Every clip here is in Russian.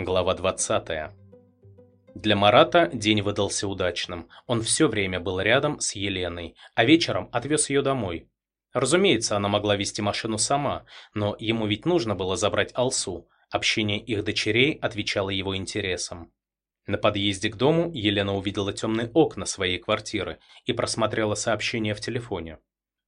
Глава 20. Для Марата день выдался удачным. Он все время был рядом с Еленой, а вечером отвез ее домой. Разумеется, она могла вести машину сама, но ему ведь нужно было забрать Алсу. Общение их дочерей отвечало его интересам. На подъезде к дому Елена увидела темные окна своей квартиры и просмотрела сообщение в телефоне.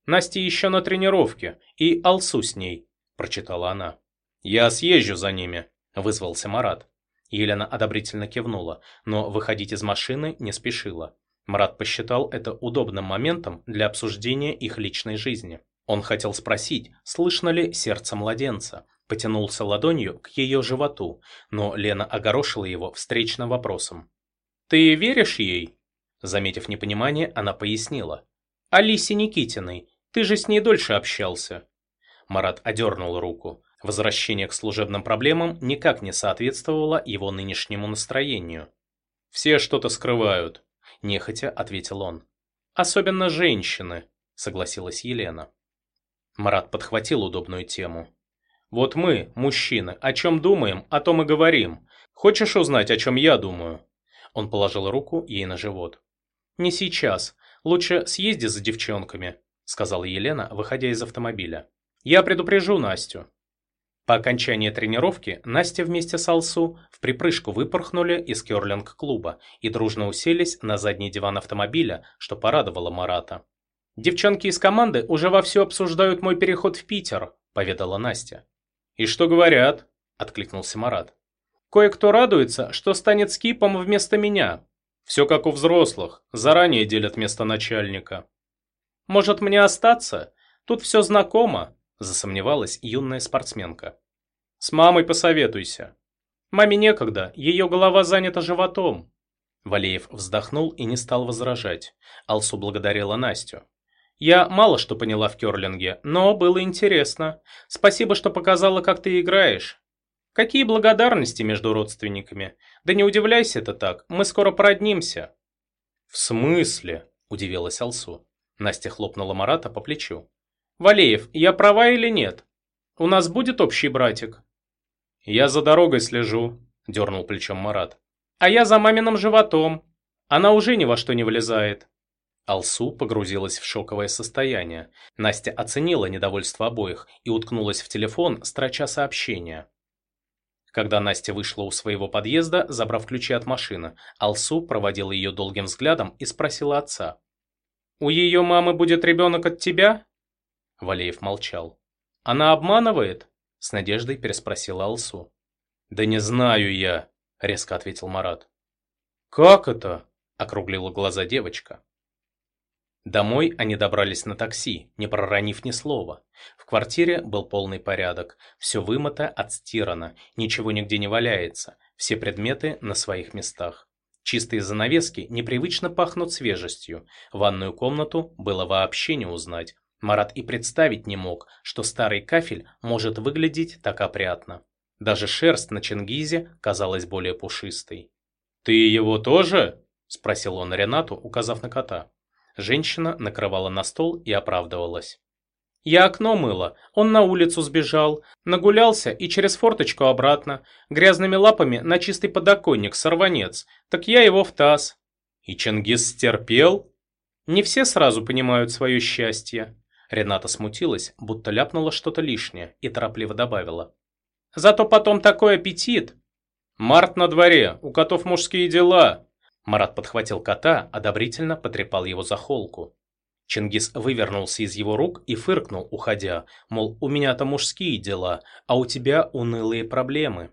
«Настя еще на тренировке, и Алсу с ней», – прочитала она. «Я съезжу за ними», – вызвался Марат. Елена одобрительно кивнула, но выходить из машины не спешила. Марат посчитал это удобным моментом для обсуждения их личной жизни. Он хотел спросить, слышно ли сердце младенца, потянулся ладонью к ее животу, но Лена огорошила его встречным вопросом. «Ты веришь ей?» Заметив непонимание, она пояснила. «Алисе Никитиной, ты же с ней дольше общался». Марат одернул руку. Возвращение к служебным проблемам никак не соответствовало его нынешнему настроению. «Все что-то скрывают», – нехотя ответил он. «Особенно женщины», – согласилась Елена. Марат подхватил удобную тему. «Вот мы, мужчины, о чем думаем, о том и говорим. Хочешь узнать, о чем я думаю?» Он положил руку ей на живот. «Не сейчас. Лучше съезди за девчонками», – сказала Елена, выходя из автомобиля. «Я предупрежу Настю». По окончании тренировки Настя вместе с Алсу в припрыжку выпорхнули из керлинг-клуба и дружно уселись на задний диван автомобиля, что порадовало Марата. «Девчонки из команды уже вовсю обсуждают мой переход в Питер», – поведала Настя. «И что говорят?» – откликнулся Марат. «Кое-кто радуется, что станет скипом вместо меня. Все как у взрослых, заранее делят место начальника». «Может, мне остаться? Тут все знакомо», засомневалась юная спортсменка. «С мамой посоветуйся». «Маме некогда, ее голова занята животом». Валеев вздохнул и не стал возражать. Алсу благодарила Настю. «Я мало что поняла в керлинге, но было интересно. Спасибо, что показала, как ты играешь. Какие благодарности между родственниками? Да не удивляйся это так, мы скоро породнимся». «В смысле?» – удивилась Алсу. Настя хлопнула Марата по плечу. «Валеев, я права или нет? У нас будет общий братик?» «Я за дорогой слежу», – дернул плечом Марат. «А я за маминым животом. Она уже ни во что не влезает». Алсу погрузилась в шоковое состояние. Настя оценила недовольство обоих и уткнулась в телефон, строча сообщения. Когда Настя вышла у своего подъезда, забрав ключи от машины, Алсу проводила ее долгим взглядом и спросила отца. «У ее мамы будет ребенок от тебя?» Валеев молчал. «Она обманывает?» – с надеждой переспросила Алсу. «Да не знаю я», – резко ответил Марат. «Как это?» – округлила глаза девочка. Домой они добрались на такси, не проронив ни слова. В квартире был полный порядок, все вымыто, отстирано, ничего нигде не валяется, все предметы на своих местах. Чистые занавески непривычно пахнут свежестью, ванную комнату было вообще не узнать, Марат и представить не мог, что старый кафель может выглядеть так опрятно. Даже шерсть на Чингизе казалась более пушистой. «Ты его тоже?» – спросил он Ренату, указав на кота. Женщина накрывала на стол и оправдывалась. «Я окно мыла, он на улицу сбежал, нагулялся и через форточку обратно, грязными лапами на чистый подоконник, сорванец, так я его в таз». «И Чингис стерпел?» «Не все сразу понимают свое счастье», Рената смутилась, будто ляпнула что-то лишнее, и торопливо добавила. «Зато потом такой аппетит!» «Март на дворе, у котов мужские дела!» Марат подхватил кота, одобрительно потрепал его за холку. Чингис вывернулся из его рук и фыркнул, уходя, мол, у меня-то мужские дела, а у тебя унылые проблемы.